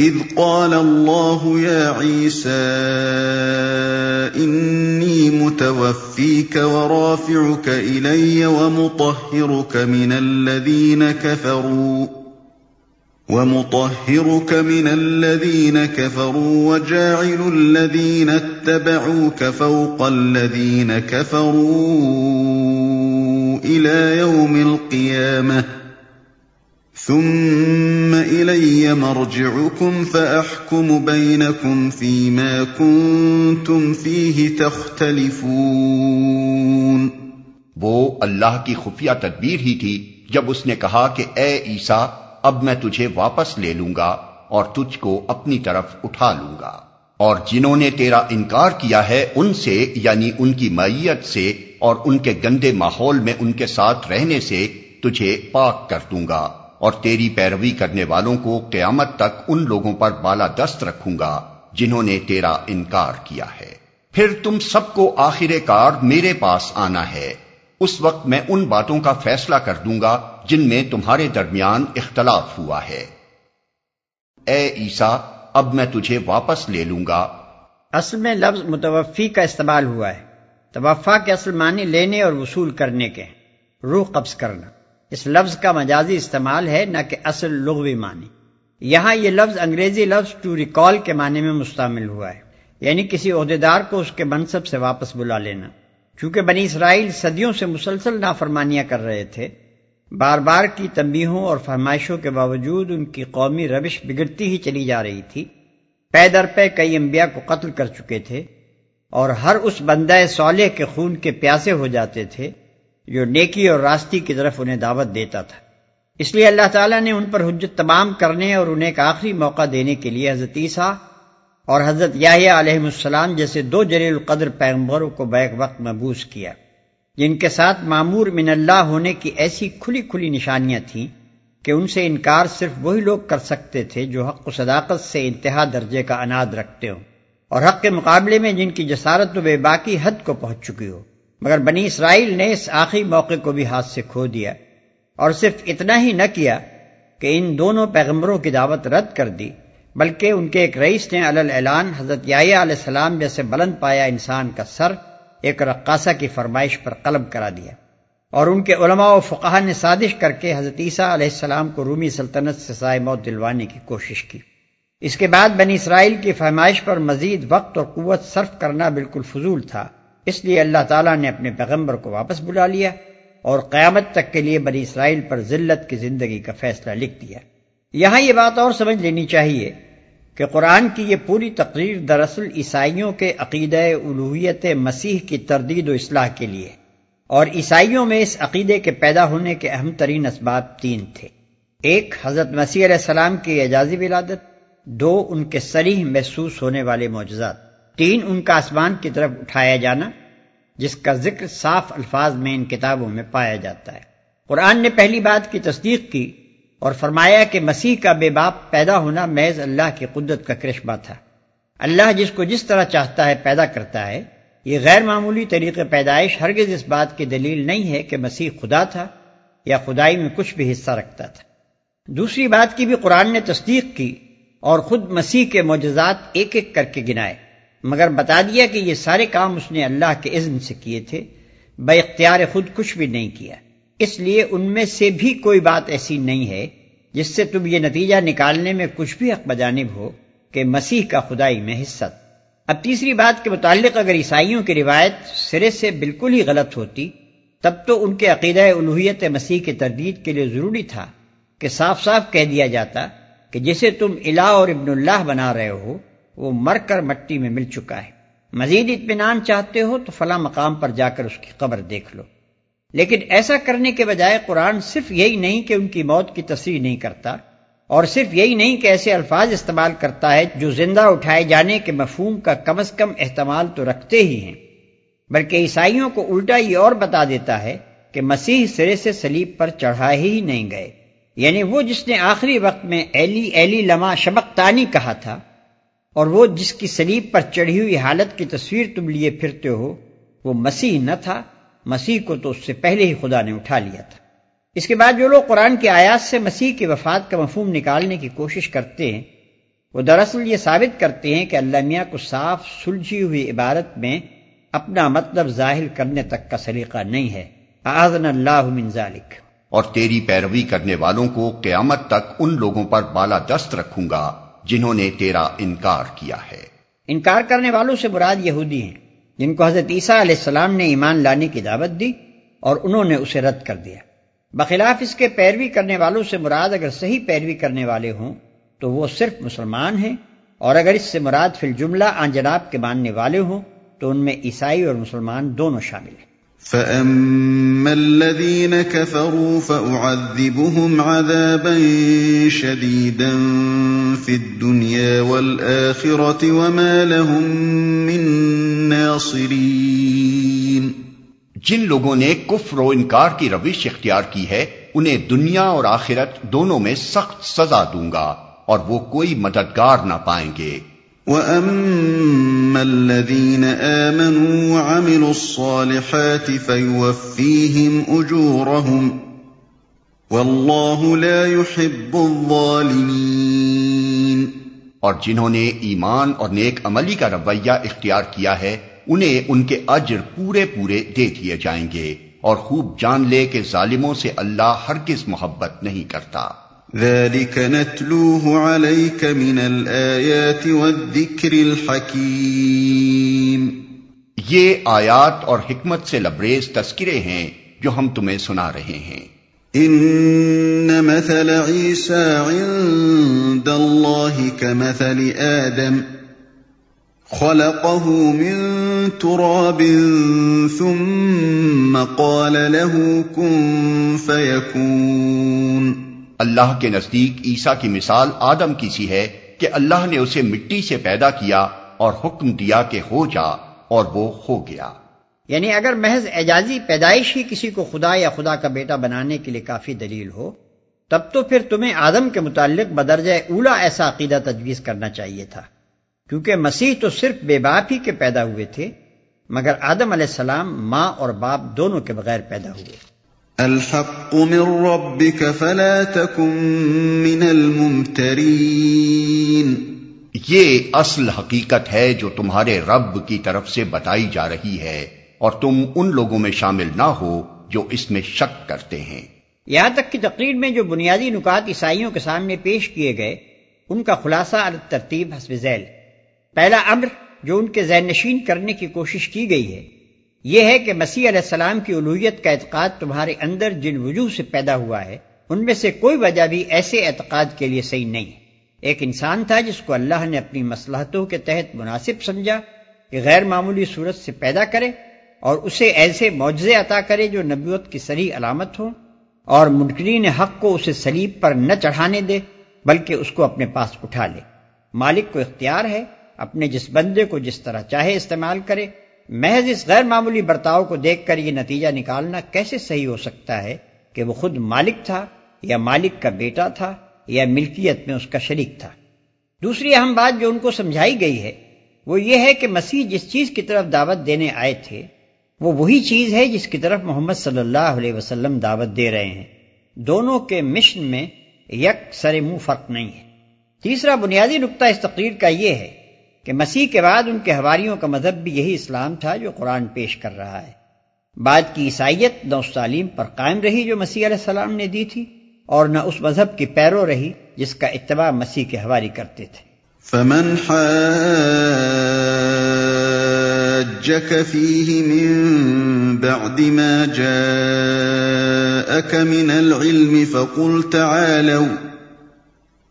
إذ قال الله يا عيسى إني متوفيك ورافعك إلي ومطهرك من الذين كفروا ومطهرك من الذين كفروا وجاعل الذين اتبعوك فوق الذين كفروا إلى يوم القيامة ثم إلي مرجعكم فأحكم بينكم فيما كنتم فيه تختلفون وہ اللہ کی خفیہ تدبیر ہی تھی جب اس نے کہا کہ اے عیسیٰ، اب میں تجھے واپس لے لوں گا اور تجھ کو اپنی طرف اٹھا لوں گا۔ اور جنہوں نے تیرا انکار کیا ہے، ان سے یعنی ان کی معیت سے اور ان کے گندے ماحول میں ان کے ساتھ رہنے سے تجھے پاک کر دوں گا۔ اور تیری پیروی کرنے والوں کو قیامت تک ان لوگوں پر بالا دست رکھوں گا جنہوں نے تیرا انکار کیا ہے۔ پھر تم سب کو آخر کار میرے پاس آنا ہے۔ اس وقت میں ان باتوں کا فیصلہ کر دوں گا جن میں تمہارے درمیان اختلاف ہوا ہے۔ اے عیسا اب میں تجھے واپس لے لوں گا۔ اصل میں لفظ متوفی کا استعمال ہوا ہے۔ توفا کے اصل معنی لینے اور وصول کرنے کے۔ روح قبض کرنا۔ اس لفظ کا مجازی استعمال ہے، نہ کہ اصل لغوی معنی۔ یہاں یہ لفظ انگریزی لفظ ٹو ریکال کے معنی میں مستعمل ہوا ہے۔ یعنی کسی عہدیدار کو اس کے منصب سے واپس بلا لینا۔ چونکہ بنی اسرائیل صدیوں سے مسلسل نافرمانیاں کر رہے تھے، بار بار کی تنبیہوں اور فرمائشوں کے باوجود ان کی قومی روش بگڑتی ہی چلی جا رہی تھی۔ پے در پے کئی انبیاء کو قتل کر چکے تھے اور ہر اس بندہ صالح کے خون کے پیاسے ہو جاتے تھے۔ جو نیکی اور راستی کی طرف انہیں دعوت دیتا تھا۔ اس لیے اللہ تعالیٰ نے ان پر حجت تمام کرنے اور انہیں ایک آخری موقع دینے کے لیے حضرت عیسیٰ اور حضرت یاہیا علیہ السلام جیسے دو جلیل القدر پیغمبروں کو بیک وقت محبوس کیا، جن کے ساتھ معمور من اللہ ہونے کی ایسی کھلی کھلی نشانیاں تھیں کہ ان سے انکار صرف وہی لوگ کر سکتے تھے جو حق و صداقت سے انتہا درجے کا اناد رکھتے ہوں اور حق کے مقابلے میں جن کی جسارت و بے باقی حد کو پہنچ چکی ہو۔ مگر بنی اسرائیل نے اس آخری موقع کو بھی ہاتھ سے کھو دیا اور صرف اتنا ہی نہ کیا کہ ان دونوں پیغمبروں کی دعوت رد کر دی، بلکہ ان کے ایک رئیس نے اعلان حضرت علیہ السلام جیسے بلند پایا انسان کا سر ایک رقاصہ کی فرمائش پر قلب کرا دیا اور ان کے علماء و فقہ نے سازش کر کے حضرت عیسیٰ علیہ السلام کو رومی سلطنت سے سائے موت دلوانے کی کوشش کی۔ اس کے بعد بنی اسرائیل کی فرمائش پر مزید وقت اور قوت صرف کرنا بالکل فضول تھا۔ اس لیے اللہ تعالیٰ نے اپنے پیغمبر کو واپس بلا لیا اور قیامت تک کے لیے بنی اسرائیل پر ذلت کی زندگی کا فیصلہ لکھ دیا۔ یہاں یہ بات اور سمجھ لینی چاہیے کہ قرآن کی یہ پوری تقریر دراصل عیسائیوں کے عقیدہ الوحیت مسیح کی تردید و اصلاح کے لیے۔ اور عیسائیوں میں اس عقیدے کے پیدا ہونے کے اہم ترین اسباب تین تھے۔ ایک، حضرت مسیح علیہ السلام کی اعجازی ولادت۔ دو، ان کے سریح محسوس ہونے والے معجزات۔ تین ان کا آسمان کی طرف اٹھایا جانا، جس کا ذکر صاف الفاظ میں ان کتابوں میں پایا جاتا ہے۔ قرآن نے پہلی بات کی تصدیق کی اور فرمایا کہ مسیح کا بے باپ پیدا ہونا محض اللہ کی قدرت کا کرشبہ تھا۔ اللہ جس کو جس طرح چاہتا ہے پیدا کرتا ہے۔ یہ غیر معمولی طریقے پیدائش ہرگز اس بات کی دلیل نہیں ہے کہ مسیح خدا تھا یا خدائی میں کچھ بھی حصہ رکھتا تھا۔ دوسری بات کی بھی قرآن نے تصدیق کی اور خود مسیح کے معجزات ایک ایک کر کے گنائے۔ مگر بتا دیا کہ یہ سارے کام اس نے اللہ کے اذن سے کیے تھے، بے اختیار خود کچھ بھی نہیں کیا۔ اس لیے ان میں سے بھی کوئی بات ایسی نہیں ہے جس سے تم یہ نتیجہ نکالنے میں کچھ بھی حق بجانب ہو کہ مسیح کا خدائی میں حصہ۔ اب تیسری بات کے متعلق اگر عیسائیوں کی روایت سرے سے بالکل ہی غلط ہوتی، تب تو ان کے عقیدہ الوحیت مسیح کی تردید کے لیے ضروری تھا کہ صاف صاف کہہ دیا جاتا کہ جسے تم الہ اور ابن اللہ بنا رہے ہو وہ مر کر مٹی میں مل چکا ہے۔ مزید اطمینان چاہتے ہو تو فلاں مقام پر جا کر اس کی قبر دیکھ لو۔ لیکن ایسا کرنے کے بجائے قرآن صرف یہی نہیں کہ ان کی موت کی تصریح نہیں کرتا، اور صرف یہی نہیں کہ ایسے الفاظ استعمال کرتا ہے جو زندہ اٹھائے جانے کے مفہوم کا کم از کم احتمال تو رکھتے ہی ہیں۔ بلکہ عیسائیوں کو الٹا یہ اور بتا دیتا ہے کہ مسیح سرے سے سلیب پر چڑھائے ہی نہیں گئے۔ یعنی وہ جس نے آخری وقت میں ایلی ایلی لما شبق تانی کہا تھا اور وہ جس کی سلیب پر چڑھی ہوئی حالت کی تصویر تم لیے پھرتے ہو، وہ مسیح نہ تھا، مسیح کو تو اس سے پہلے ہی خدا نے اٹھا لیا تھا۔ اس کے بعد جو لوگ قرآن کی آیات سے مسیح کی وفات کا مفہوم نکالنے کی کوشش کرتے ہیں، وہ دراصل یہ ثابت کرتے ہیں کہ اللہ میاں کو صاف سلجھی ہوئی عبارت میں اپنا مطلب ظاہر کرنے تک کا سلیقہ نہیں ہے۔ آزن اللہ من ذالک۔ اور تیری پیروی کرنے والوں کو قیامت تک ان لوگوں پر بالا دست رکھوں گا۔ جنہوں نے تیرا انکار کیا ہے۔ انکار کرنے والوں سے مراد یہودی ہیں، جن کو حضرت عیسیٰ علیہ السلام نے ایمان لانے کی دعوت دی اور انہوں نے اسے رد کر دیا۔ بخلاف اس کے پیروی کرنے والوں سے مراد اگر صحیح پیروی کرنے والے ہوں تو وہ صرف مسلمان ہیں، اور اگر اس سے مراد فی الجملہ آن جناب کے ماننے والے ہوں تو ان میں عیسائی اور مسلمان دونوں شامل ہیں۔ فَأَمَّا الَّذِينَ كَفَرُوا فَأُعَذِّبُهُمْ عَذَابًا شَدِيدًا فِي الدُّنْيَا وَالْآخِرَةِ وَمَا لَهُم مِّن نَاصِرِينَ جن لوگوں نے کفر و انکار کی روش اختیار کی ہے، انہیں دنیا اور آخرت دونوں میں سخت سزا دوں گا اور وہ کوئی مددگار نہ پائیں گے۔ وَأَمَّا الَّذِينَ آمَنُوا وَعَمِلُوا الصَّالِحَاتِ فَيُوَفِّيهِمْ أُجُورَهُمْ وَاللَّهُ لَا يُحِبُّ الظَّالِمِينَ اور جنہوں نے ایمان اور نیک عملی کا رویہ اختیار کیا ہے، انہیں ان کے اجر پورے پورے دے دیے جائیں گے اور خوب جان لے کہ ظالموں سے اللہ ہرگز محبت نہیں کرتا۔ ذلك نتلوه عليك من الآيات والذكر الحكيم یہ آیات اور حکمت سے لبریز تذکرے ہیں جو ہم تمہیں سنا رہے ہیں۔ ان مثل عيسى عند الله كمثل آدم خلقه من تراب ثم قال له كن فيكون اللہ کے نزدیک عیسیٰ کی مثال آدم کی سی ہے کہ اللہ نے اسے مٹی سے پیدا کیا اور حکم دیا کہ ہو جا اور وہ ہو گیا۔ یعنی اگر محض اعجازی پیدائش ہی کسی کو خدا یا خدا کا بیٹا بنانے کے لیے کافی دلیل ہو، تب تو پھر تمہیں آدم کے متعلق بدرجہ اولا ایسا عقیدہ تجویز کرنا چاہیے تھا۔ کیونکہ مسیح تو صرف بے باپ ہی کے پیدا ہوئے تھے، مگر آدم علیہ السلام ماں اور باپ دونوں کے بغیر پیدا ہوئے۔ الحق من ربك فلا تكن من الممترين یہ اصل حقیقت ہے جو تمہارے رب کی طرف سے بتائی جا رہی ہے اور تم ان لوگوں میں شامل نہ ہو جو اس میں شک کرتے ہیں۔ یہاں تک کہ تقریر میں جو بنیادی نکات عیسائیوں کے سامنے پیش کیے گئے ان کا خلاصہ ترتیب حسب ذیل۔ پہلا امر جو ان کے ذہن نشین کرنے کی کوشش کی گئی ہے یہ ہے کہ مسیح علیہ السلام کی الوحیت کا اعتقاد تمہارے اندر جن وجوہ سے پیدا ہوا ہے، ان میں سے کوئی وجہ بھی ایسے اعتقاد کے لیے صحیح نہیں ہے۔ ایک انسان تھا جس کو اللہ نے اپنی مسلحتوں کے تحت مناسب سمجھا کہ غیر معمولی صورت سے پیدا کرے اور اسے ایسے معجزے عطا کرے جو نبیوت کی سری علامت ہو اور منکرین حق کو اسے سلیب پر نہ چڑھانے دے، بلکہ اس کو اپنے پاس اٹھا لے۔ مالک کو اختیار ہے، اپنے جس بندے کو جس طرح چاہے استعمال کرے۔ محض اس غیر معمولی برتاؤ کو دیکھ کر یہ نتیجہ نکالنا کیسے صحیح ہو سکتا ہے کہ وہ خود مالک تھا یا مالک کا بیٹا تھا یا ملکیت میں اس کا شریک تھا؟ دوسری اہم بات جو ان کو سمجھائی گئی ہے، وہ یہ ہے کہ مسیح جس چیز کی طرف دعوت دینے آئے تھے، وہ وہی چیز ہے جس کی طرف محمد صلی اللہ علیہ وسلم دعوت دے رہے ہیں۔ دونوں کے مشن میں یک سر منہ فرق نہیں ہے۔ تیسرا بنیادی نقطہ اس تقریر کا یہ ہے کہ مسیح کے بعد ان کے ہواریوں کا مذہب بھی یہی اسلام تھا جو قرآن پیش کر رہا ہے۔ بعد کی عیسائیت نہ اس تعلیم پر قائم رہی جو مسیح علیہ السلام نے دی تھی اور نہ اس مذہب کی پیرو رہی جس کا اتباع مسیح کے حواری کرتے تھے۔ فمن حاجك فيه من بعد ما جاءك من العلم فقل تعالوا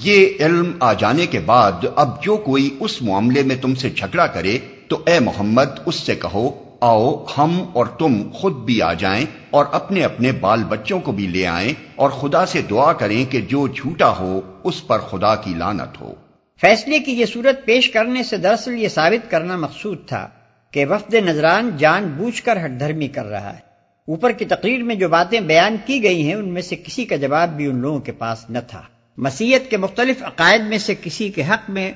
یہ علم آ جانے کے بعد اب جو کوئی اس معاملے میں تم سے جھگڑا کرے تو اے محمد اس سے کہو، آؤ ہم اور تم خود بھی آ جائیں اور اپنے اپنے بال بچوں کو بھی لے آئیں اور خدا سے دعا کریں کہ جو جھوٹا ہو اس پر خدا کی لانت ہو۔ فیصلے کی یہ صورت پیش کرنے سے دراصل یہ ثابت کرنا مقصود تھا کہ وفد نظران جان بوجھ کر ہٹ دھرمی کر رہا ہے۔ اوپر کی تقریر میں جو باتیں بیان کی گئی ہیں، ان میں سے کسی کا جواب بھی ان لوگوں کے پاس نہ تھا۔ مسیحت کے مختلف عقائد میں سے کسی کے حق میں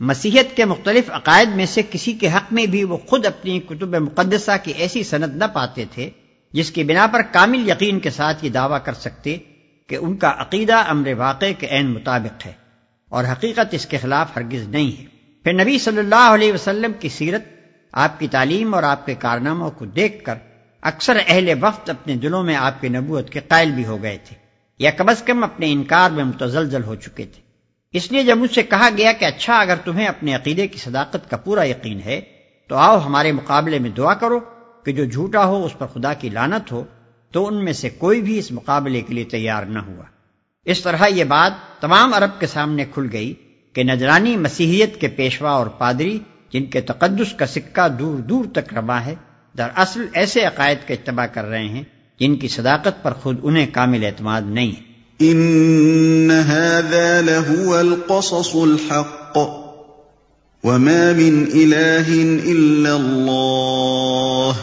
مسیحت کے مختلف عقائد میں سے کسی کے حق میں بھی وہ خود اپنی کتب مقدسہ کی ایسی صنعت نہ پاتے تھے، جس کی بنا پر کامل یقین کے ساتھ یہ دعویٰ کر سکتے کہ ان کا عقیدہ امر واقع کے عین مطابق ہے اور حقیقت اس کے خلاف ہرگز نہیں ہے۔ پھر نبی صلی اللہ علیہ وسلم کی سیرت، آپ کی تعلیم اور آپ کے کارناموں کو دیکھ کر اکثر اہل وقت اپنے دلوں میں آپ کی نبوت کے قائل بھی ہو گئے تھے۔ یا کم از کم اپنے انکار میں متزلزل ہو چکے تھے۔ اس لیے جب مجھ سے کہا گیا کہ اچھا اگر تمہیں اپنے عقیدے کی صداقت کا پورا یقین ہے، تو آؤ ہمارے مقابلے میں دعا کرو کہ جو جھوٹا ہو اس پر خدا کی لانت ہو، تو ان میں سے کوئی بھی اس مقابلے کے لیے تیار نہ ہوا۔ اس طرح یہ بات تمام عرب کے سامنے کھل گئی کہ نجرانی مسیحیت کے پیشوا اور پادری، جن کے تقدس کا سکہ دور دور تک رما ہے دراصل ایسے عقائد کا اتباع کر رہے ہیں جن کی صداقت پر خود انہیں کامل اعتماد نہیں ان هذا لهو القصص الحق وما من اله الا الله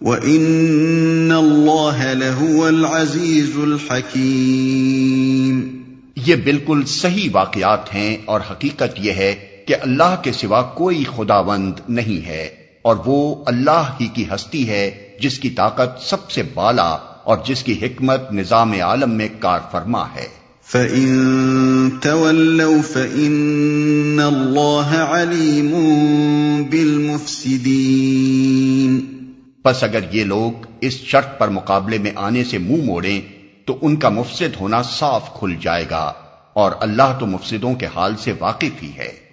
وان الله لهو العزيز الحكيم۔ یہ بالکل صحیح واقعات ہیں اور حقیقت یہ ہے کہ اللہ کے سوا کوئی خداوند نہیں ہے۔ اور وہ اللہ ہی کی ہستی ہے جس کی طاقت سب سے بالا اور جس کی حکمت نظام عالم میں کار فرما ہے۔ فَإِن تَوَلَّوْا فَإِنَّ اللَّهَ عَلِيمٌ بِالْمُفْسِدِينَ۔ پس اگر یہ لوگ اس شرط پر مقابلے میں آنے سے منہ مو موڑیں تو ان کا مفسد ہونا صاف کھل جائے گا اور اللہ تو مفسدوں کے حال سے واقف ہی ہے۔